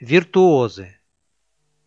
Виртуозы.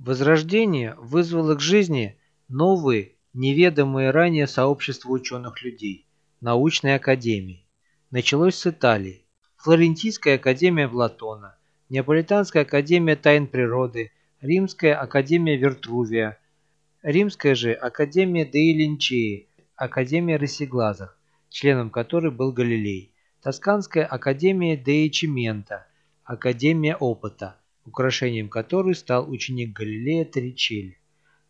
Возрождение вызвало к жизни новые, неведомые ранее сообщества ученых людей, научной академии. Началось с Италии. Флорентийская академия Платона, Неаполитанская академия тайн природы, Римская академия Вертрувия, Римская же академия Деи Линчеи, академия Рысеглазых, членом которой был Галилей, Тосканская академия Деи Чимента, академия опыта, украшением которой стал ученик Галилея Торричелли.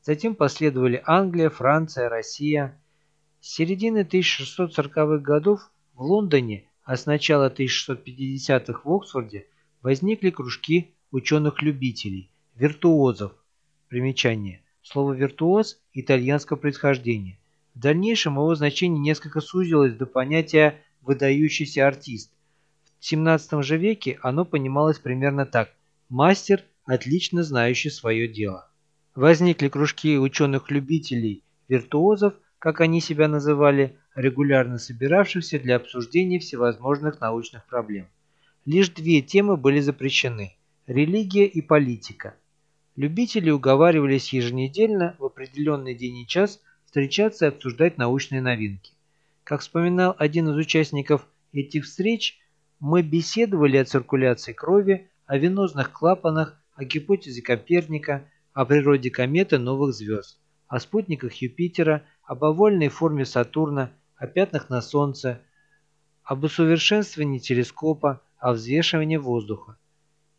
Затем последовали Англия, Франция, Россия. С середины 1640-х годов в Лондоне, а с начала 1650-х в Оксфорде возникли кружки ученых-любителей, виртуозов. Примечание. Слово «виртуоз» итальянского происхождения. В дальнейшем его значение несколько сузилось до понятия «выдающийся артист». В 17 же веке оно понималось примерно так мастер, отлично знающий свое дело. Возникли кружки ученых-любителей, виртуозов, как они себя называли, регулярно собиравшихся для обсуждения всевозможных научных проблем. Лишь две темы были запрещены – религия и политика. Любители уговаривались еженедельно в определенный день и час встречаться и обсуждать научные новинки. Как вспоминал один из участников этих встреч, мы беседовали о циркуляции крови, о венозных клапанах, о гипотезе Коперника, о природе кометы новых звезд, о спутниках Юпитера, об овольной форме Сатурна, о пятнах на Солнце, об усовершенствовании телескопа, о взвешивании воздуха.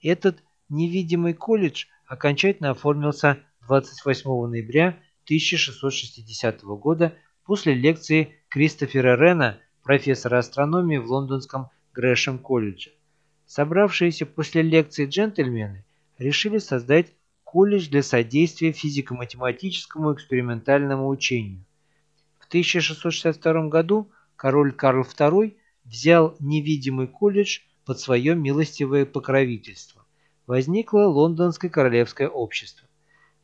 Этот невидимый колледж окончательно оформился 28 ноября 1660 года после лекции Кристофера Рена, профессора астрономии в лондонском Грэшем колледже. Собравшиеся после лекции джентльмены решили создать колледж для содействия физико-математическому экспериментальному учению. В 1662 году король Карл II взял невидимый колледж под свое милостивое покровительство. Возникло Лондонское королевское общество.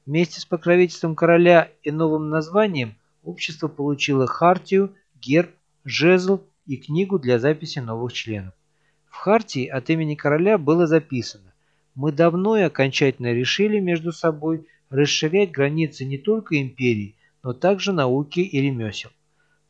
Вместе с покровительством короля и новым названием общество получило хартию, герб, жезл и книгу для записи новых членов. В Хартии от имени короля было записано «Мы давно и окончательно решили между собой расширять границы не только империи, но также науки и ремесел.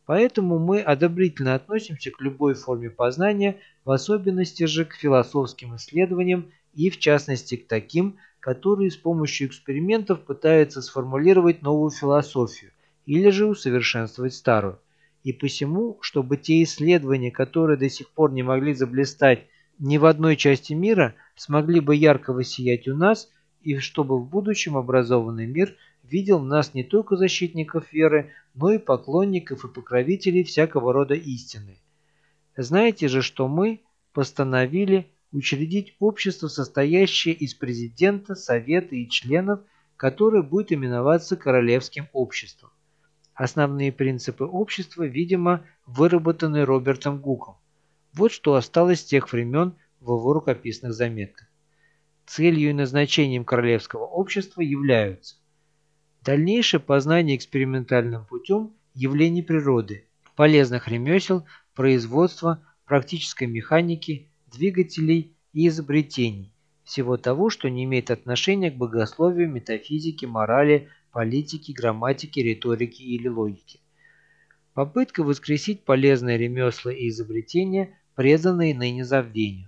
Поэтому мы одобрительно относимся к любой форме познания, в особенности же к философским исследованиям и в частности к таким, которые с помощью экспериментов пытаются сформулировать новую философию или же усовершенствовать старую и посему, чтобы те исследования, которые до сих пор не могли заблистать ни в одной части мира, смогли бы ярко воссиять у нас, и чтобы в будущем образованный мир видел нас не только защитников веры, но и поклонников и покровителей всякого рода истины. Знаете же, что мы постановили учредить общество, состоящее из президента, совета и членов, которое будет именоваться Королевским обществом. Основные принципы общества, видимо, выработаны Робертом Гуком. Вот что осталось с тех времен в его рукописных заметках. Целью и назначением королевского общества являются дальнейшее познание экспериментальным путем явлений природы, полезных ремесел, производства, практической механики, двигателей и изобретений, всего того, что не имеет отношения к богословию, метафизике, морали, политики, грамматики, риторики или логики. Попытка воскресить полезные ремесла и изобретения, преданные ныне забвению.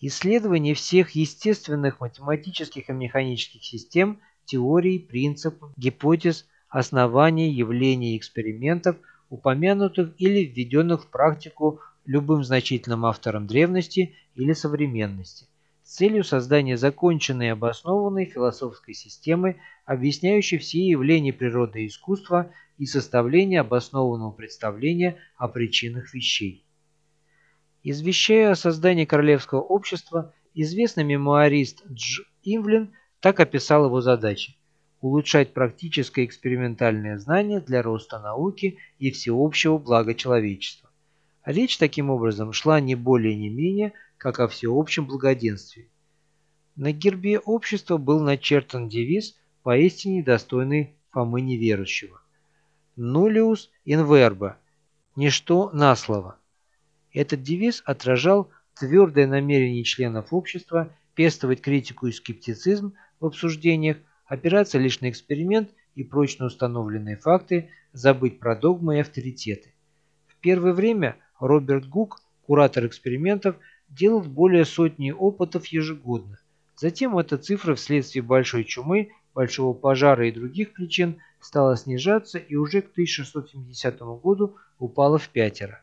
Исследование всех естественных математических и механических систем, теорий, принципов, гипотез, оснований, явлений и экспериментов, упомянутых или введенных в практику любым значительным автором древности или современности с целью создания законченной и обоснованной философской системы, объясняющей все явления природы и искусства и составления обоснованного представления о причинах вещей. Извещая о создании королевского общества, известный мемуарист Дж. Имвлин так описал его задачи – улучшать практическое экспериментальное знание для роста науки и всеобщего блага человечества. Речь таким образом шла не более не менее как о всеобщем благоденствии. На гербе общества был начертан девиз, поистине достойный Фомы неверующего. «Нулиус инверба» – «Ничто на слово». Этот девиз отражал твердое намерение членов общества пестовать критику и скептицизм в обсуждениях, опираться лишь на эксперимент и прочно установленные факты, забыть про догмы и авторитеты. В первое время Роберт Гук, куратор экспериментов, делал более сотни опытов ежегодно. Затем эта цифра вследствие большой чумы, большого пожара и других причин стала снижаться и уже к 1670 году упала в пятеро.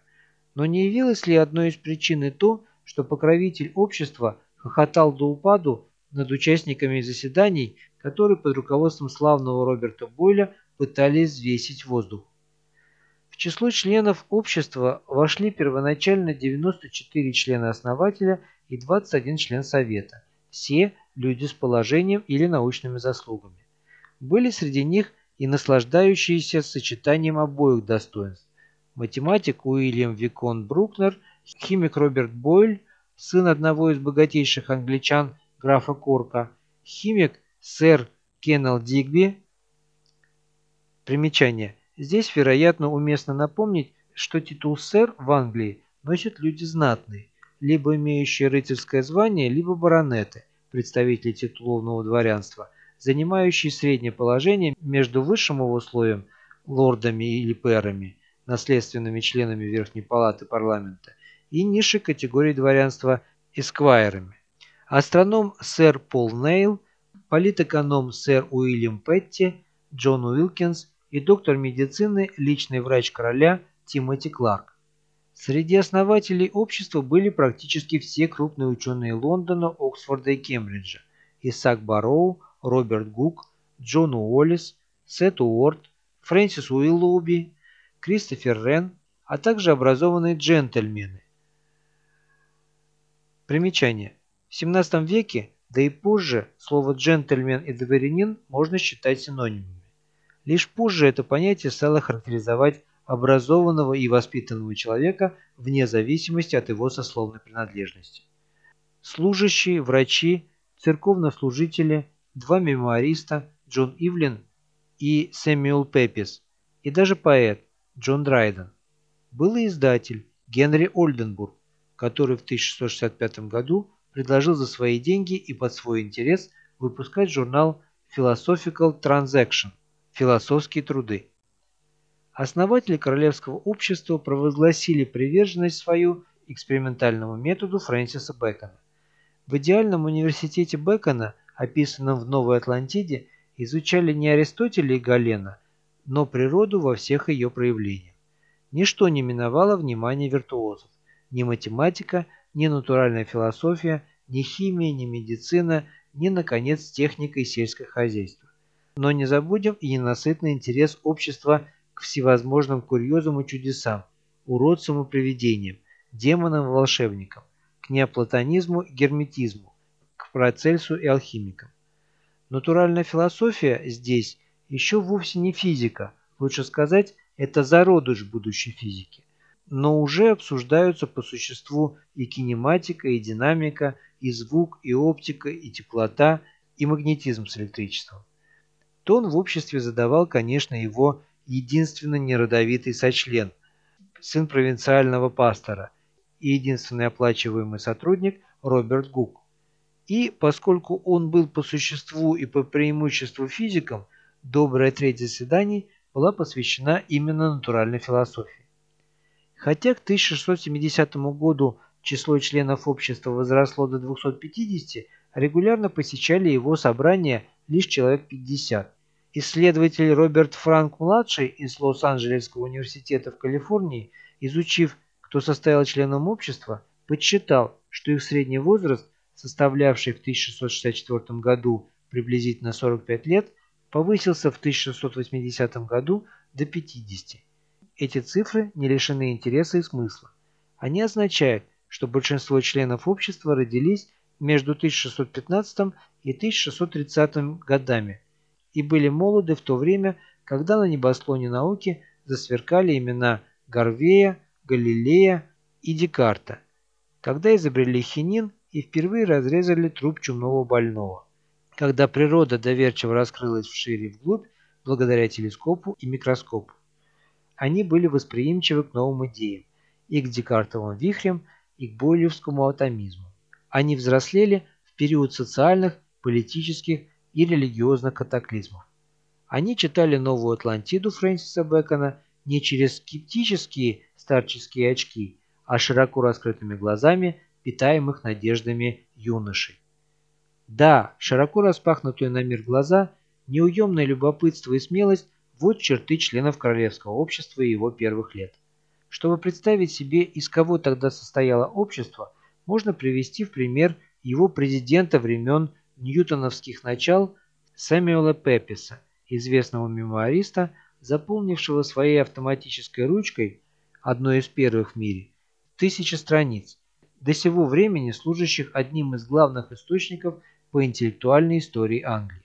Но не явилось ли одной из причин и то, что покровитель общества хохотал до упаду над участниками заседаний, которые под руководством славного Роберта Бойля пытались взвесить воздух. Число членов общества вошли первоначально 94 члена-основателя и 21 член Совета, все люди с положением или научными заслугами. Были среди них и наслаждающиеся сочетанием обоих достоинств. Математик Уильям Викон Брукнер, химик Роберт Бойль, сын одного из богатейших англичан графа Корка, химик сэр Кеннел Дигби. Примечание. Здесь, вероятно, уместно напомнить, что титул «сэр» в Англии носят люди знатные, либо имеющие рыцарское звание, либо баронеты, представители титуловного дворянства, занимающие среднее положение между высшим его слоем, лордами или пэрами, наследственными членами Верхней Палаты парламента, и низшей категории дворянства эсквайрами. Астроном сэр Пол Нейл, политэконом сэр Уильям Петти, Джон Уилкинс и доктор медицины, личный врач короля Тимоти Кларк. Среди основателей общества были практически все крупные ученые Лондона, Оксфорда и Кембриджа. Исаак Барроу, Роберт Гук, Джон Уоллес, Сет Уорд, Фрэнсис Уиллоуби, Кристофер Рен, а также образованные джентльмены. Примечание. В 17 веке, да и позже, слово «джентльмен» и «дворянин» можно считать синонимами. Лишь позже это понятие стало характеризовать образованного и воспитанного человека вне зависимости от его сословной принадлежности. Служащие, врачи, церковнослужители, два мемуариста Джон Ивлин и Сэмюэл Пепис, и даже поэт Джон Драйден. Был и издатель Генри Ольденбург, который в 1665 году предложил за свои деньги и под свой интерес выпускать журнал Philosophical Transaction Философские труды. Основатели Королевского общества провозгласили приверженность свою экспериментальному методу Фрэнсиса Бэкона. В идеальном университете Бэкона, описанном в Новой Атлантиде, изучали не Аристотеля и Галена, но природу во всех ее проявлениях. Ничто не миновало внимания виртуозов. Ни математика, ни натуральная философия, ни химия, ни медицина, ни, наконец, техника и сельское хозяйство. Но не забудем и ненасытный интерес общества к всевозможным курьезам и чудесам, уродцам и привидениям, демонам и волшебникам, к неоплатонизму и герметизму, к Парацельсу и алхимикам. Натуральная философия здесь еще вовсе не физика, лучше сказать, это зародыш будущей физики. Но уже обсуждаются по существу и кинематика, и динамика, и звук, и оптика, и теплота, и магнетизм с электричеством. Тон в обществе задавал, конечно, его единственно неродовитый сочлен, сын провинциального пастора и единственный оплачиваемый сотрудник Роберт Гук. И поскольку он был по существу и по преимуществу физиком, добрая треть заседаний была посвящена именно натуральной философии. Хотя к 1670 году число членов общества возросло до 250, регулярно посещали его собрания лишь человек 50. Исследователь Роберт Франк-младший из Лос-Анджелесского университета в Калифорнии, изучив, кто состоял членом общества, подсчитал, что их средний возраст, составлявший в 1664 году приблизительно 45 лет, повысился в 1680 году до 50. Эти цифры не лишены интереса и смысла. Они означают, что большинство членов общества родились между 1615 и 1630 годами и были молоды в то время, когда на небосклоне науки засверкали имена Гарвея, Галилея и Декарта, когда изобрели хинин и впервые разрезали труп чумного больного, когда природа доверчиво раскрылась вшире и вглубь благодаря телескопу и микроскопу. Они были восприимчивы к новым идеям, и к Декартовым вихрям, и к бойлевскому атомизму. Они взрослели в период социальных, политических и религиозных катаклизмов. Они читали «Новую Атлантиду» Фрэнсиса Бэкона не через скептические старческие очки, а широко раскрытыми глазами, питаемых надеждами юношей. Да, широко распахнутые на мир глаза, неуемное любопытство и смелость – вот черты членов Королевского общества и его первых лет. Чтобы представить себе, из кого тогда состояло общество, можно привести в пример его президента времен ньютоновских начал Сэмюэла Пеписа, известного мемуариста, заполнившего своей автоматической ручкой, одной из первых в мире, тысячи страниц, до сего времени служащих одним из главных источников по интеллектуальной истории Англии.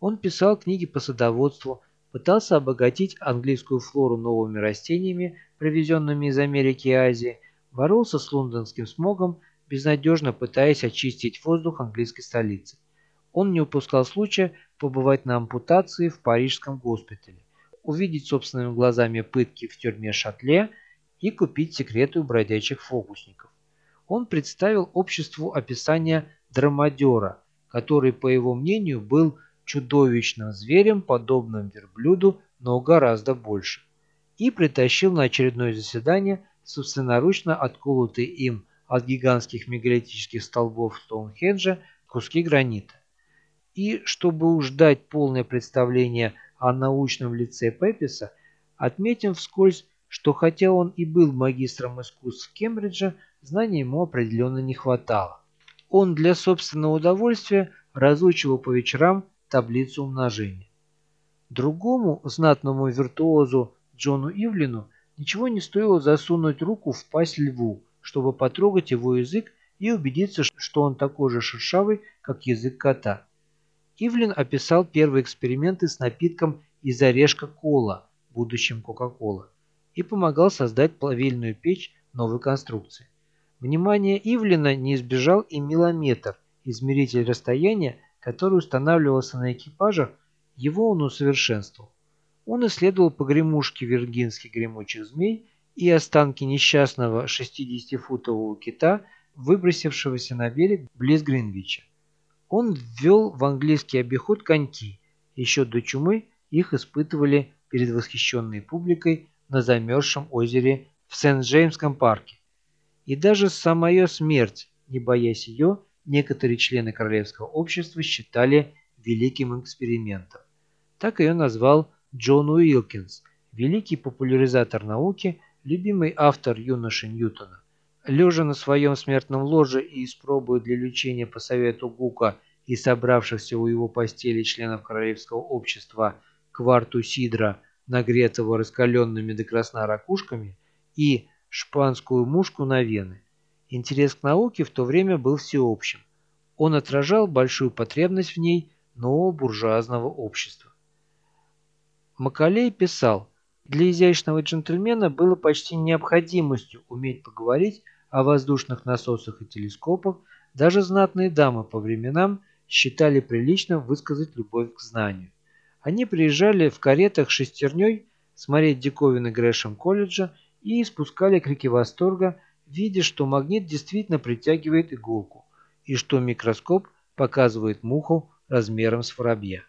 Он писал книги по садоводству, пытался обогатить английскую флору новыми растениями, привезенными из Америки и Азии, боролся с лондонским смогом, безнадежно пытаясь очистить воздух английской столицы. Он не упускал случая побывать на ампутации в парижском госпитале, увидеть собственными глазами пытки в тюрьме Шатле и купить секреты у бродячих фокусников. Он представил обществу описание драмадера, который, по его мнению, был чудовищным зверем, подобным верблюду, но гораздо больше, и притащил на очередное заседание собственноручно отколотый им от гигантских мегалитических столбов Стоунхенджа куски гранита. И, чтобы уж дать полное представление о научном лице Пеписа, отметим вскользь, что хотя он и был магистром искусств Кембриджа, знаний ему определенно не хватало. Он для собственного удовольствия разучивал по вечерам таблицу умножения. Другому знатному виртуозу Джону Ивлину ничего не стоило засунуть руку в пасть льву, чтобы потрогать его язык и убедиться, что он такой же шершавый, как язык кота. Ивлин описал первые эксперименты с напитком из орешка кола, будущим Кока-Кола, и помогал создать плавильную печь новой конструкции. Внимание Ивлина не избежал и милометр, измеритель расстояния, который устанавливался на экипажах, его он усовершенствовал. Он исследовал погремушки виргинских гремучих змей и останки несчастного 60-футового кита, выбросившегося на берег близ Гринвича. Он ввел в английский обиход коньки. Еще до чумы их испытывали перед восхищенной публикой на замерзшем озере в Сент-Джеймском парке. И даже самая смерть, не боясь ее, некоторые члены Королевского общества считали великим экспериментом. Так ее назвал Джон Уилкинс, великий популяризатор науки, любимый автор юноши Ньютона. Лежа на своем смертном ложе и испробуя для лечения по совету Гука и собравшихся у его постели членов Королевского общества кварту сидра, нагретого раскаленными до красна ракушками, и шпанскую мушку на вены. Интерес к науке в то время был всеобщим. Он отражал большую потребность в ней нового буржуазного общества. Макалей писал, для изящного джентльмена было почти необходимостью уметь поговорить о воздушных насосах и телескопах, даже знатные дамы по временам считали приличным высказать любовь к знанию. Они приезжали в каретах шестерней смотреть диковины Грэшем колледжа и испускали крики восторга, видя, что магнит действительно притягивает иголку и что микроскоп показывает муху размером с воробья.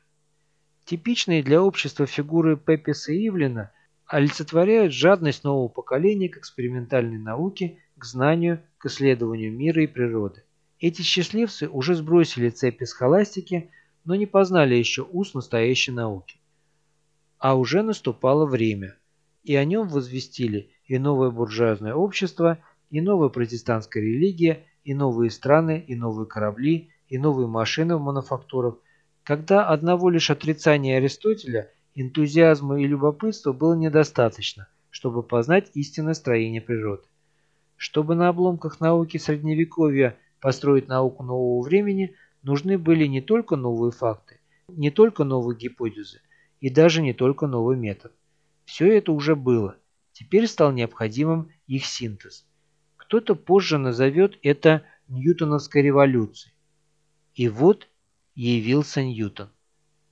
Типичные для общества фигуры Пепписа и Ивлина олицетворяют жадность нового поколения к экспериментальной науке, к знанию, к исследованию мира и природы. Эти счастливцы уже сбросили цепи схоластики, но не познали еще уз настоящей науки. А уже наступало время, и о нем возвестили и новое буржуазное общество, и новая протестантская религия, и новые страны, и новые корабли, и новые машины в мануфактурах – когда одного лишь отрицания Аристотеля, энтузиазма и любопытства было недостаточно, чтобы познать истинное строение природы. Чтобы на обломках науки Средневековья построить науку нового времени, нужны были не только новые факты, не только новые гипотезы и даже не только новый метод. Все это уже было, теперь стал необходимым их синтез. Кто-то позже назовет это Ньютоновской революцией. И вот явился Ньютон.